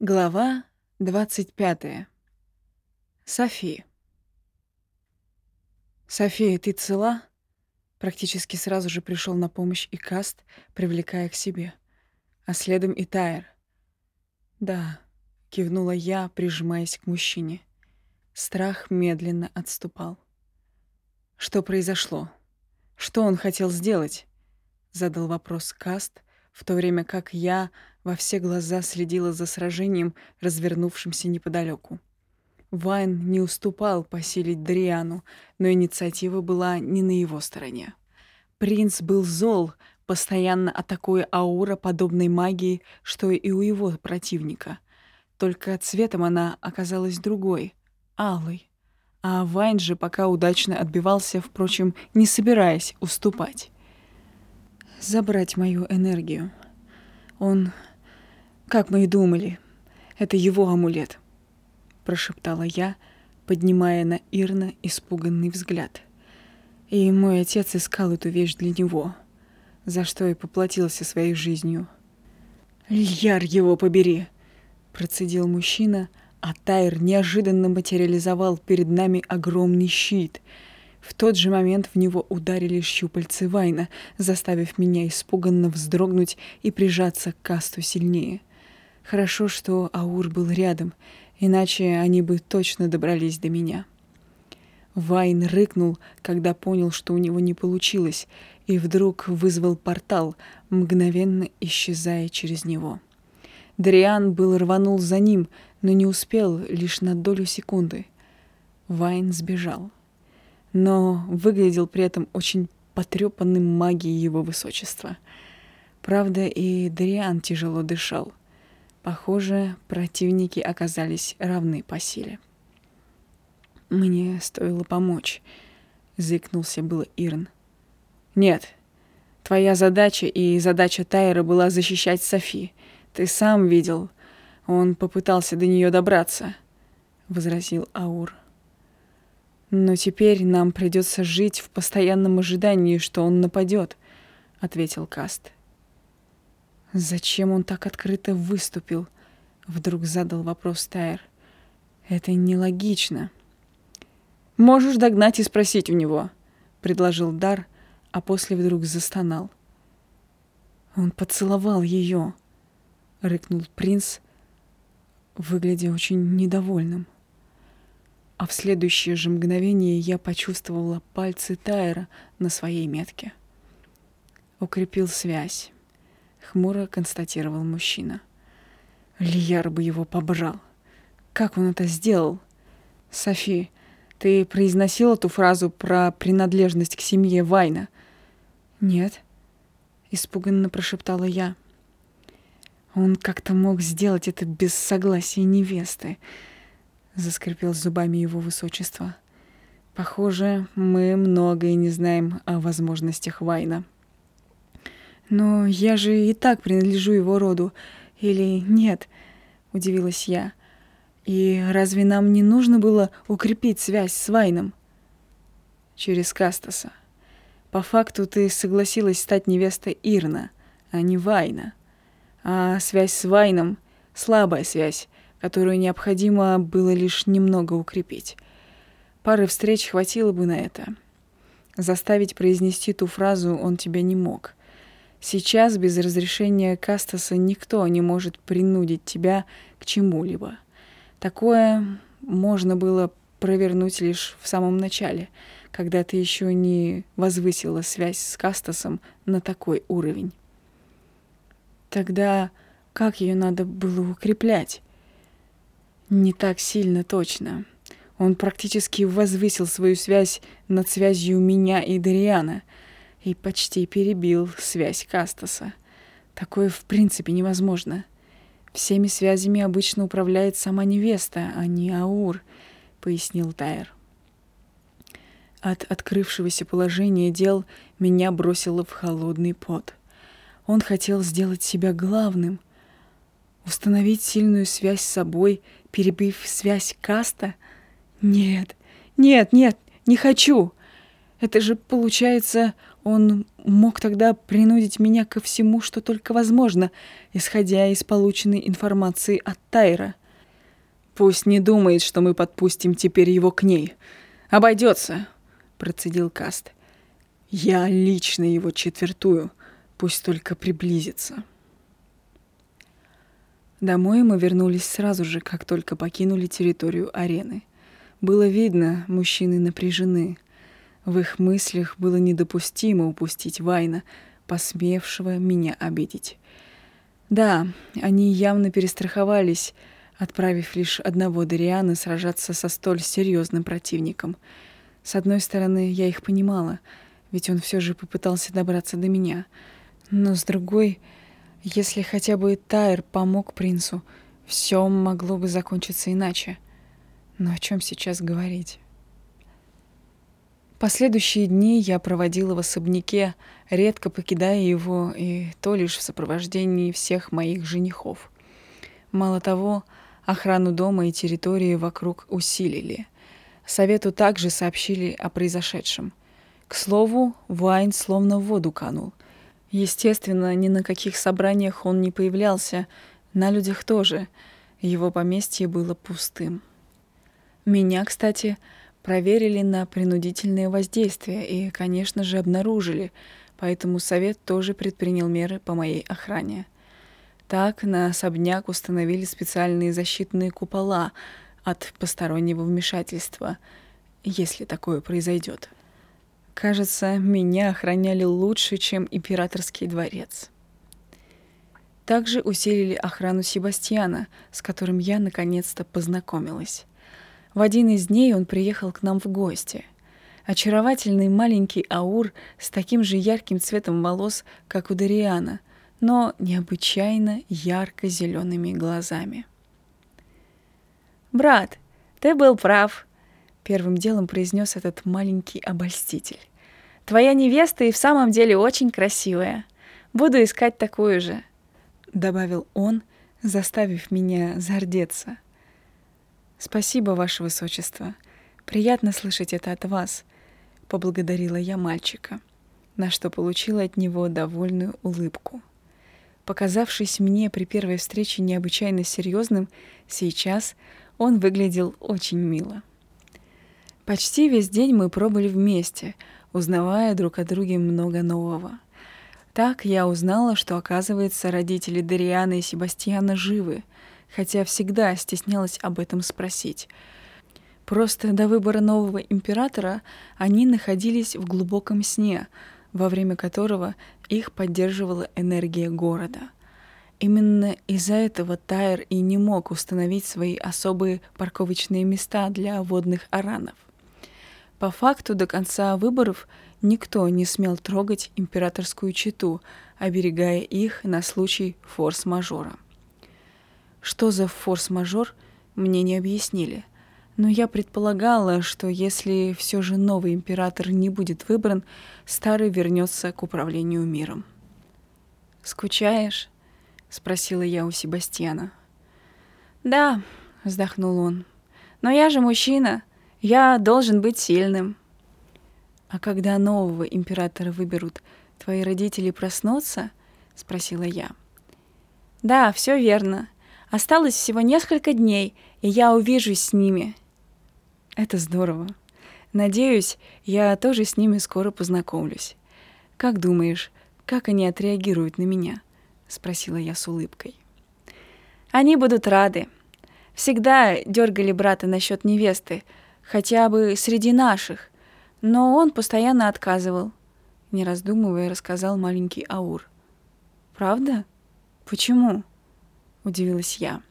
Глава 25. Софи. «София, ты цела?» Практически сразу же пришел на помощь и Каст, привлекая к себе. А следом и Тайр. «Да», — кивнула я, прижимаясь к мужчине. Страх медленно отступал. «Что произошло? Что он хотел сделать?» — задал вопрос Каст, в то время как я во все глаза следила за сражением, развернувшимся неподалеку. Вайн не уступал посилить Дриану, но инициатива была не на его стороне. Принц был зол, постоянно атакуя аура подобной магии, что и у его противника. Только цветом она оказалась другой — алой. А Вайн же пока удачно отбивался, впрочем, не собираясь уступать забрать мою энергию. Он, как мы и думали, это его амулет, прошептала я, поднимая на Ирна испуганный взгляд. И мой отец искал эту вещь для него, за что и поплатился своей жизнью. «Льяр его побери!» — процедил мужчина, а Тайр неожиданно материализовал перед нами огромный щит — в тот же момент в него ударили щупальцы Вайна, заставив меня испуганно вздрогнуть и прижаться к касту сильнее. Хорошо, что Аур был рядом, иначе они бы точно добрались до меня. Вайн рыкнул, когда понял, что у него не получилось, и вдруг вызвал портал, мгновенно исчезая через него. Дриан был рванул за ним, но не успел лишь на долю секунды. Вайн сбежал но выглядел при этом очень потрепанным магией его высочества. Правда, и Дриан тяжело дышал. Похоже, противники оказались равны по силе. «Мне стоило помочь», — зыкнулся было Ирн. «Нет, твоя задача и задача Тайра была защищать Софи. Ты сам видел. Он попытался до нее добраться», — возразил Аур. Но теперь нам придется жить в постоянном ожидании, что он нападет, ответил Каст. Зачем он так открыто выступил? Вдруг задал вопрос Тайр. Это нелогично. Можешь догнать и спросить у него, предложил Дар, а после вдруг застонал. Он поцеловал ее, рыкнул принц, выглядя очень недовольным а в следующее же мгновение я почувствовала пальцы Тайра на своей метке. Укрепил связь. Хмуро констатировал мужчина. Лияр бы его побрал. Как он это сделал? Софи, ты произносила ту фразу про принадлежность к семье Вайна? Нет, испуганно прошептала я. Он как-то мог сделать это без согласия невесты заскрипел зубами его высочество. Похоже, мы многое не знаем о возможностях Вайна. Но я же и так принадлежу его роду, или нет? удивилась я. И разве нам не нужно было укрепить связь с Вайном? Через Кастаса. По факту ты согласилась стать невестой Ирна, а не Вайна. А связь с Вайном — слабая связь, которую необходимо было лишь немного укрепить. Пары встреч хватило бы на это. Заставить произнести ту фразу он тебя не мог. Сейчас без разрешения Кастаса никто не может принудить тебя к чему-либо. Такое можно было провернуть лишь в самом начале, когда ты еще не возвысила связь с Кастасом на такой уровень. Тогда как ее надо было укреплять? Не так сильно точно. Он практически возвысил свою связь над связью меня и Дариана и почти перебил связь Кастаса. Такое в принципе невозможно. Всеми связями обычно управляет сама невеста, а не Аур, пояснил Тайр. От открывшегося положения дел меня бросило в холодный пот. Он хотел сделать себя главным, установить сильную связь с собой — перебив связь каста? Нет, нет, нет, не хочу. Это же, получается, Он мог тогда принудить меня ко всему, что только возможно, исходя из полученной информации от Тайра. «Пусть не думает, что мы подпустим теперь его к ней. Обойдется», — процедил Каст. «Я лично его четвертую. Пусть только приблизится». Домой мы вернулись сразу же, как только покинули территорию арены. Было видно, мужчины напряжены. В их мыслях было недопустимо упустить Вайна, посмевшего меня обидеть. Да, они явно перестраховались, отправив лишь одного Дариана сражаться со столь серьезным противником. С одной стороны, я их понимала, ведь он все же попытался добраться до меня. Но с другой, если хотя бы Тайр помог принцу, все могло бы закончиться иначе. Но о чем сейчас говорить? Последующие дни я проводила в особняке, редко покидая его, и то лишь в сопровождении всех моих женихов. Мало того, охрану дома и территории вокруг усилили. Совету также сообщили о произошедшем. К слову, Вайн словно в воду канул. Естественно, ни на каких собраниях он не появлялся, на людях тоже. Его поместье было пустым. Меня, кстати, проверили на принудительное воздействие и, конечно же, обнаружили, поэтому совет тоже предпринял меры по моей охране. Так на особняк установили специальные защитные купола от постороннего вмешательства, если такое произойдет. Кажется, меня охраняли лучше, чем императорский дворец. Также усилили охрану Себастьяна, с которым я наконец-то познакомилась. В один из дней он приехал к нам в гости. Очаровательный маленький аур с таким же ярким цветом волос, как у Дариана, но необычайно ярко-зелеными глазами. «Брат, ты был прав», — первым делом произнес этот маленький обольститель. «Твоя невеста и в самом деле очень красивая. Буду искать такую же», — добавил он, заставив меня зардеться. «Спасибо, Ваше Высочество. Приятно слышать это от вас», — поблагодарила я мальчика, на что получила от него довольную улыбку. Показавшись мне при первой встрече необычайно серьезным, сейчас он выглядел очень мило. Почти весь день мы пробыли вместе, узнавая друг о друге много нового. Так я узнала, что, оказывается, родители Дарианы и Себастьяна живы — хотя всегда стеснялась об этом спросить. Просто до выбора нового императора они находились в глубоком сне, во время которого их поддерживала энергия города. Именно из-за этого Тайр и не мог установить свои особые парковочные места для водных аранов. По факту до конца выборов никто не смел трогать императорскую чету, оберегая их на случай форс-мажора. Что за форс-мажор, мне не объяснили. Но я предполагала, что если все же новый император не будет выбран, старый вернется к управлению миром. «Скучаешь?» — спросила я у Себастьяна. «Да», — вздохнул он. «Но я же мужчина. Я должен быть сильным». «А когда нового императора выберут, твои родители проснутся?» — спросила я. «Да, все верно. Осталось всего несколько дней, и я увижусь с ними. Это здорово. Надеюсь, я тоже с ними скоро познакомлюсь. Как думаешь, как они отреагируют на меня? спросила я с улыбкой. Они будут рады. Всегда дергали брата насчет невесты, хотя бы среди наших, но он постоянно отказывал. Не раздумывая, рассказал маленький Аур. Правда? Почему? Удивилась я.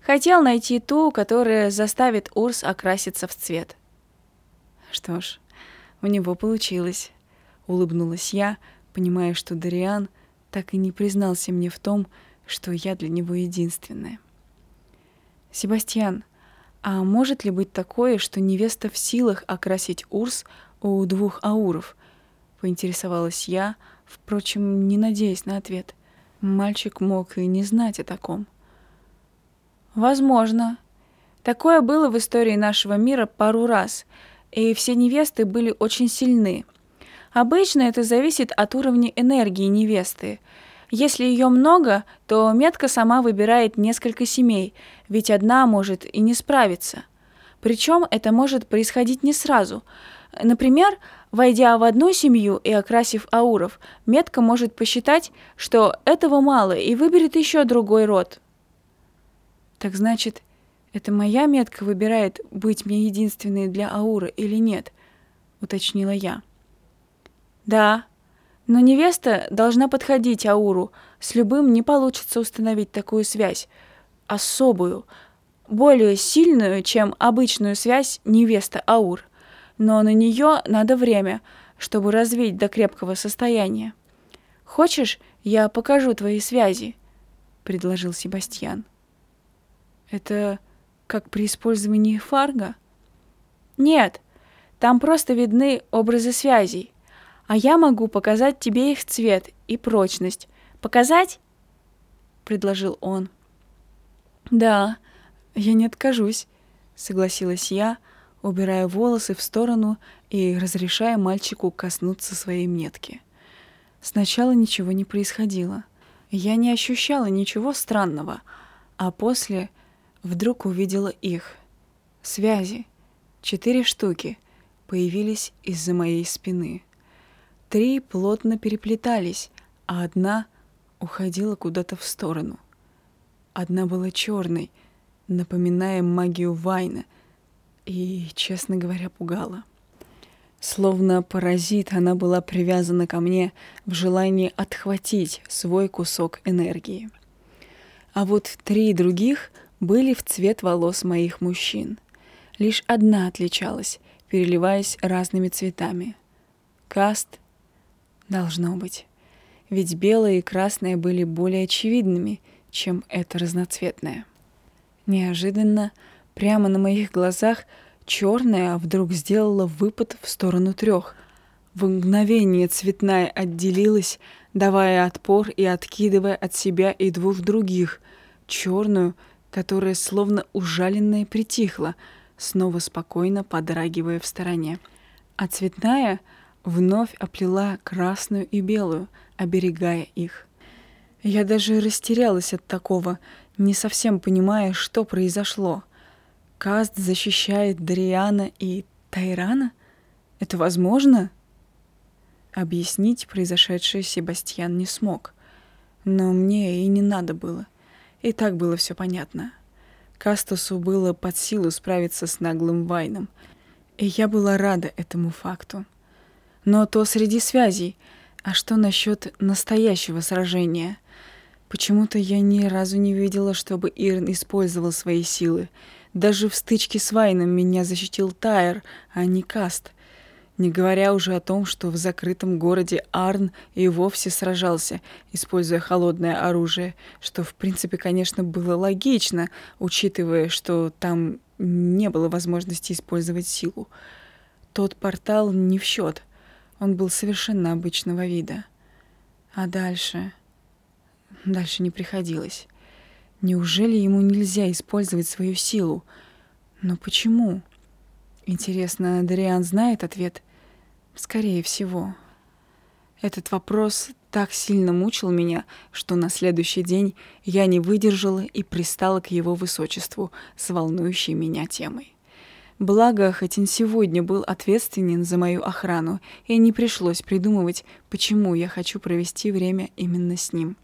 Хотел найти ту, которая заставит Урс окраситься в цвет. Что ж, у него получилось, улыбнулась я, понимая, что Дариан так и не признался мне в том, что я для него единственная. Себастьян, а может ли быть такое, что невеста в силах окрасить Урс у двух ауров? Поинтересовалась я, впрочем, не надеясь на ответ. Мальчик мог и не знать о таком. Возможно. Такое было в истории нашего мира пару раз, и все невесты были очень сильны. Обычно это зависит от уровня энергии невесты. Если ее много, то метка сама выбирает несколько семей, ведь одна может и не справиться. Причем это может происходить не сразу. Например, войдя в одну семью и окрасив ауров, метка может посчитать, что этого мало и выберет еще другой род. Так значит, это моя метка выбирает, быть мне единственной для ауры или нет, уточнила я. Да, но невеста должна подходить ауру. С любым не получится установить такую связь. Особую, более сильную, чем обычную связь невеста-аур. Но на нее надо время, чтобы развить до крепкого состояния. Хочешь, я покажу твои связи? предложил Себастьян. Это как при использовании фарга? Нет, там просто видны образы связей. А я могу показать тебе их цвет и прочность. Показать? предложил он. Да, я не откажусь, согласилась я, убирая волосы в сторону и разрешая мальчику коснуться своей метки. Сначала ничего не происходило. Я не ощущала ничего странного, а после вдруг увидела их. Связи, четыре штуки, появились из-за моей спины. Три плотно переплетались, а одна уходила куда-то в сторону. Одна была черной, напоминая магию Вайна, и, честно говоря, пугала. Словно паразит, она была привязана ко мне в желании отхватить свой кусок энергии. А вот три других были в цвет волос моих мужчин. Лишь одна отличалась, переливаясь разными цветами. Каст должно быть. Ведь белое и красное были более очевидными, чем это разноцветное. Неожиданно, прямо на моих глазах, черная вдруг сделала выпад в сторону трех. В мгновение цветная отделилась, давая отпор и откидывая от себя и двух других. Черную — которая словно ужаленная притихла, снова спокойно подрагивая в стороне. А цветная вновь оплела красную и белую, оберегая их. Я даже растерялась от такого, не совсем понимая, что произошло. Каст защищает Дариана и Тайрана? Это возможно? Объяснить произошедшее Себастьян не смог. Но мне и не надо было — и так было все понятно. Кастусу было под силу справиться с наглым Вайном, и я была рада этому факту. Но то среди связей, а что насчет настоящего сражения? Почему-то я ни разу не видела, чтобы Ирн использовал свои силы. Даже в стычке с Вайном меня защитил Тайр, а не Каст — не говоря уже о том, что в закрытом городе Арн и вовсе сражался, используя холодное оружие, что в принципе, конечно, было логично, учитывая, что там не было возможности использовать силу. Тот портал не в счет. Он был совершенно обычного вида. А дальше... Дальше не приходилось. Неужели ему нельзя использовать свою силу? Но почему? Интересно, Дариан знает ответ? Скорее всего. Этот вопрос так сильно мучил меня, что на следующий день я не выдержала и пристала к его высочеству с волнующей меня темой. Благо, хоть он сегодня был ответственен за мою охрану, и не пришлось придумывать, почему я хочу провести время именно с ним.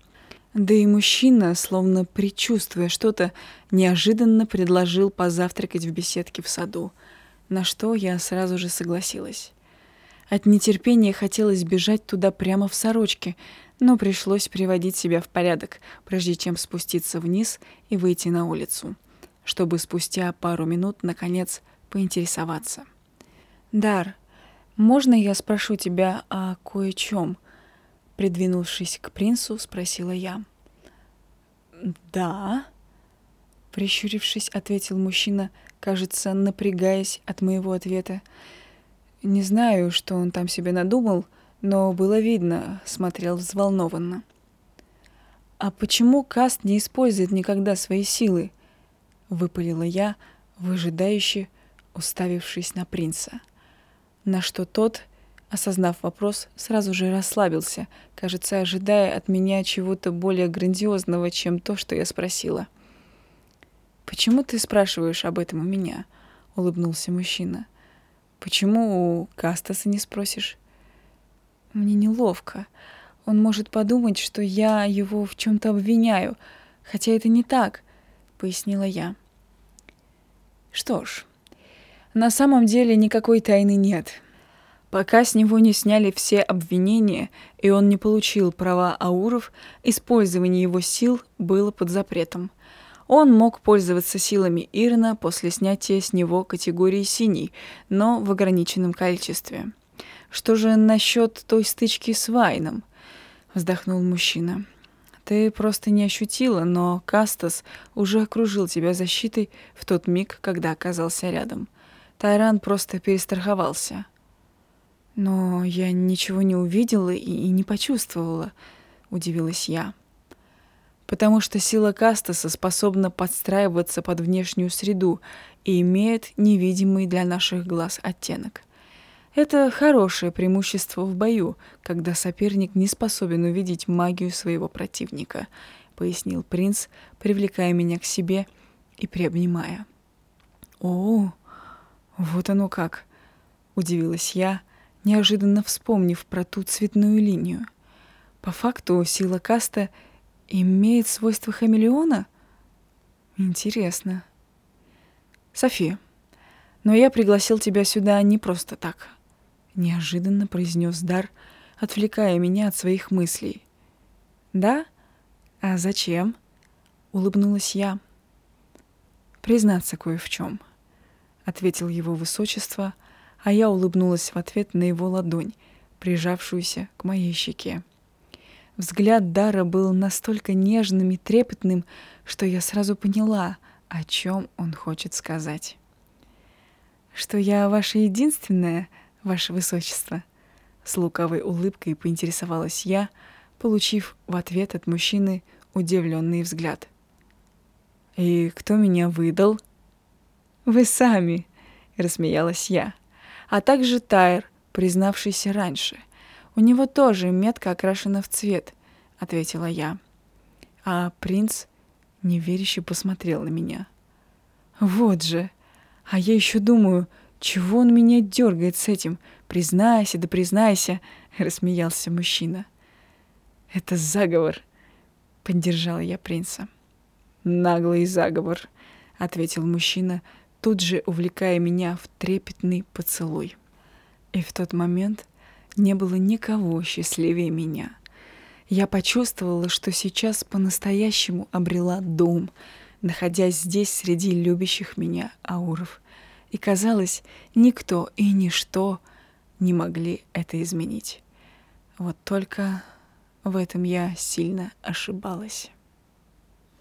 Да и мужчина, словно предчувствуя что-то, неожиданно предложил позавтракать в беседке в саду, на что я сразу же согласилась. От нетерпения хотелось бежать туда прямо в сорочке, но пришлось приводить себя в порядок, прежде чем спуститься вниз и выйти на улицу, чтобы спустя пару минут, наконец, поинтересоваться. «Дар, можно я спрошу тебя о кое-чем?» Придвинувшись к принцу, спросила я. «Да?» Прищурившись, ответил мужчина, кажется, напрягаясь от моего ответа. Не знаю, что он там себе надумал, но было видно, смотрел взволнованно. «А почему Каст не использует никогда свои силы?» — выпалила я, выжидающе уставившись на принца. На что тот Осознав вопрос, сразу же расслабился, кажется, ожидая от меня чего-то более грандиозного, чем то, что я спросила. «Почему ты спрашиваешь об этом у меня?» — улыбнулся мужчина. «Почему у Кастаса не спросишь?» «Мне неловко. Он может подумать, что я его в чем-то обвиняю, хотя это не так», — пояснила я. «Что ж, на самом деле никакой тайны нет», Пока с него не сняли все обвинения, и он не получил права ауров, использование его сил было под запретом. Он мог пользоваться силами Ирна после снятия с него категории «синий», но в ограниченном количестве. «Что же насчет той стычки с Вайном?» — вздохнул мужчина. «Ты просто не ощутила, но Кастас уже окружил тебя защитой в тот миг, когда оказался рядом. Тайран просто перестраховался». Но я ничего не увидела и не почувствовала, удивилась я. Потому что сила Кастаса способна подстраиваться под внешнюю среду и имеет невидимый для наших глаз оттенок. Это хорошее преимущество в бою, когда соперник не способен увидеть магию своего противника, пояснил принц, привлекая меня к себе и приобнимая. О, вот оно как, удивилась я, неожиданно вспомнив про ту цветную линию. По факту сила каста имеет свойства хамелеона? Интересно. София, но я пригласил тебя сюда не просто так. Неожиданно произнес Дар, отвлекая меня от своих мыслей. Да? А зачем? Улыбнулась я. Признаться кое в чем, ответил его высочество — а я улыбнулась в ответ на его ладонь, прижавшуюся к моей щеке. Взгляд Дара был настолько нежным и трепетным, что я сразу поняла, о чем он хочет сказать. «Что я ваша единственная, ваше высочество?» С лукавой улыбкой поинтересовалась я, получив в ответ от мужчины удивленный взгляд. «И кто меня выдал?» «Вы сами», — рассмеялась я а также Тайр, признавшийся раньше. У него тоже метка окрашена в цвет, ответила я. А принц неверяще посмотрел на меня. Вот же. А я еще думаю, чего он меня дергает с этим? Признайся, да признайся, рассмеялся мужчина. Это заговор, поддержала я принца. Наглый заговор, ответил мужчина, тут же увлекая меня в трепетный поцелуй. И в тот момент не было никого счастливее меня. Я почувствовала, что сейчас по-настоящему обрела дом, находясь здесь среди любящих меня ауров. И казалось, никто и ничто не могли это изменить. Вот только в этом я сильно ошибалась.